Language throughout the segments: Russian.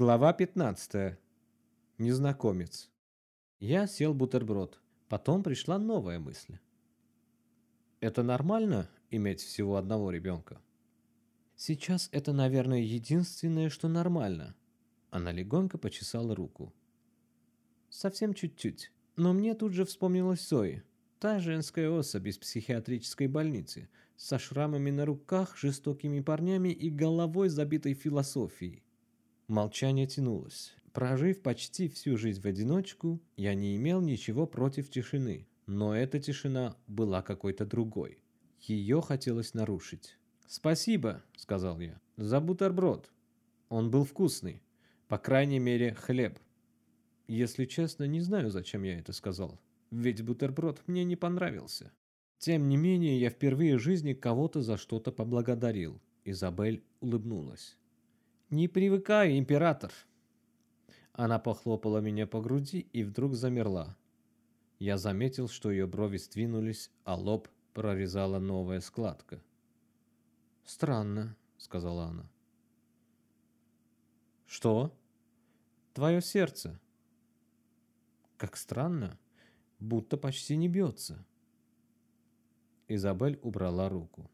Глава 15. Незнакомец. Я сел бутерброд. Потом пришла новая мысль. Это нормально иметь всего одного ребенка? Сейчас это, наверное, единственное, что нормально. Она легонько почесала руку. Совсем чуть-чуть. Но мне тут же вспомнилась Зои. Та женская особь из психиатрической больницы, со шрамами на руках, жестокими парнями и головой, забитой философией. Молчание тянулось. Прожив почти всю жизнь в одиночку, я не имел ничего против тишины, но эта тишина была какой-то другой. Ее хотелось нарушить. «Спасибо», — сказал я, — «за бутерброд. Он был вкусный. По крайней мере, хлеб». Если честно, не знаю, зачем я это сказал. Ведь бутерброд мне не понравился. Тем не менее, я впервые в жизни кого-то за что-то поблагодарил. Изабель улыбнулась. «Не привыкай, император!» Она похлопала меня по груди и вдруг замерла. Я заметил, что ее брови сдвинулись, а лоб прорезала новая складка. «Странно», — сказала она. «Что?» «Твое сердце». «Как странно, будто почти не бьется». Изабель убрала руку.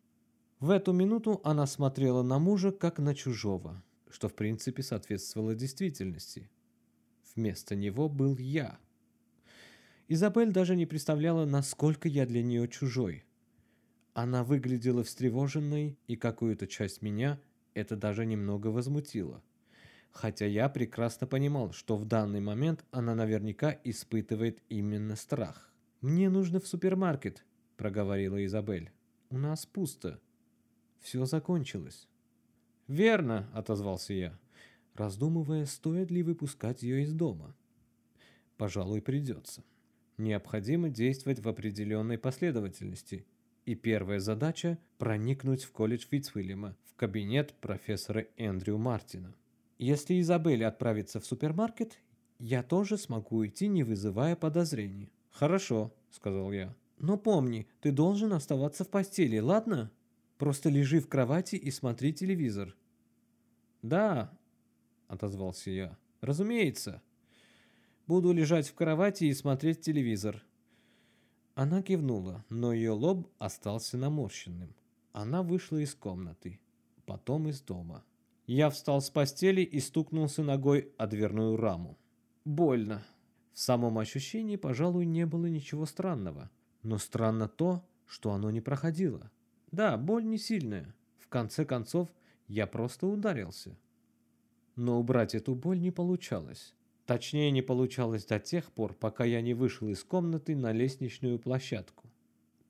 В эту минуту она смотрела на мужа, как на чужого что в принципе соответствовало действительности. Вместо него был я. Изабель даже не представляла, насколько я для нее чужой. Она выглядела встревоженной, и какую-то часть меня это даже немного возмутило. Хотя я прекрасно понимал, что в данный момент она наверняка испытывает именно страх. «Мне нужно в супермаркет», – проговорила Изабель. «У нас пусто. Все закончилось». «Верно», — отозвался я, раздумывая, стоит ли выпускать ее из дома. «Пожалуй, придется. Необходимо действовать в определенной последовательности, и первая задача – проникнуть в колледж Фитцвильяма, в кабинет профессора Эндрю Мартина. Если Изабель отправится в супермаркет, я тоже смогу уйти, не вызывая подозрений». «Хорошо», – сказал я. «Но помни, ты должен оставаться в постели, ладно?» Просто лежи в кровати и смотри телевизор». «Да», — отозвался я, — «разумеется. Буду лежать в кровати и смотреть телевизор». Она кивнула, но ее лоб остался наморщенным. Она вышла из комнаты, потом из дома. Я встал с постели и стукнулся ногой о дверную раму. Больно. В самом ощущении, пожалуй, не было ничего странного. Но странно то, что оно не проходило. Да, боль не сильная. В конце концов, я просто ударился. Но убрать эту боль не получалось. Точнее, не получалось до тех пор, пока я не вышел из комнаты на лестничную площадку.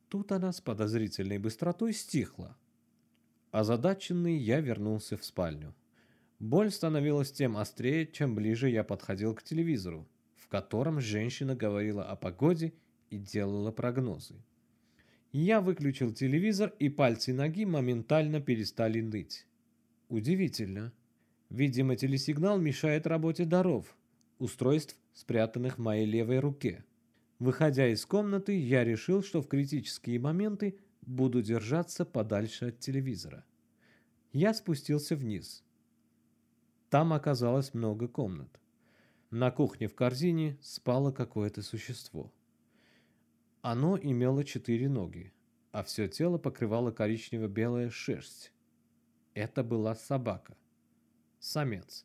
Тут она с подозрительной быстротой стихла. Озадаченный я вернулся в спальню. Боль становилась тем острее, чем ближе я подходил к телевизору, в котором женщина говорила о погоде и делала прогнозы. Я выключил телевизор, и пальцы ноги моментально перестали ныть. Удивительно. Видимо, телесигнал мешает работе даров, устройств, спрятанных в моей левой руке. Выходя из комнаты, я решил, что в критические моменты буду держаться подальше от телевизора. Я спустился вниз. Там оказалось много комнат. На кухне в корзине спало какое-то существо. Оно имело четыре ноги, а все тело покрывало коричнево-белая шерсть. Это была собака. Самец.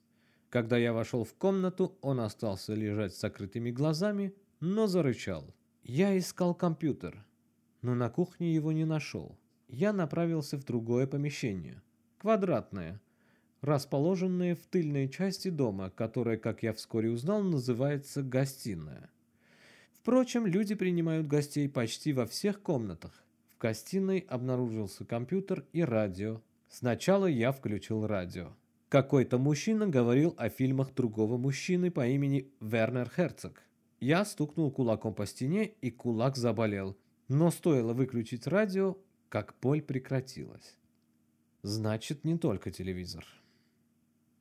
Когда я вошел в комнату, он остался лежать с закрытыми глазами, но зарычал. Я искал компьютер, но на кухне его не нашел. Я направился в другое помещение. Квадратное, расположенное в тыльной части дома, которое, как я вскоре узнал, называется гостиная. Впрочем, люди принимают гостей почти во всех комнатах. В гостиной обнаружился компьютер и радио. Сначала я включил радио. Какой-то мужчина говорил о фильмах другого мужчины по имени Вернер Херцог. Я стукнул кулаком по стене, и кулак заболел. Но стоило выключить радио, как боль прекратилась. Значит, не только телевизор.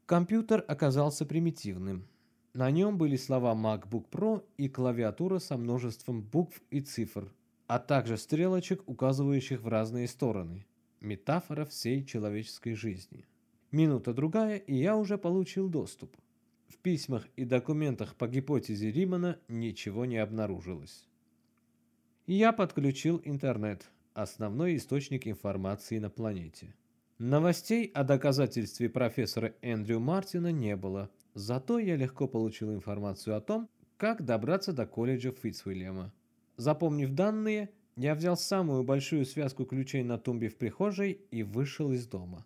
Компьютер оказался примитивным. На нем были слова MacBook Pro и клавиатура со множеством букв и цифр, а также стрелочек, указывающих в разные стороны. Метафора всей человеческой жизни. Минута-другая, и я уже получил доступ. в письмах и документах по гипотезе Римана ничего не обнаружилось. Я подключил интернет, основной источник информации на планете. Новостей о доказательстве профессора Эндрю Мартина не было, зато я легко получил информацию о том, как добраться до колледжа Фитцвильяма. Запомнив данные, я взял самую большую связку ключей на тумбе в прихожей и вышел из дома.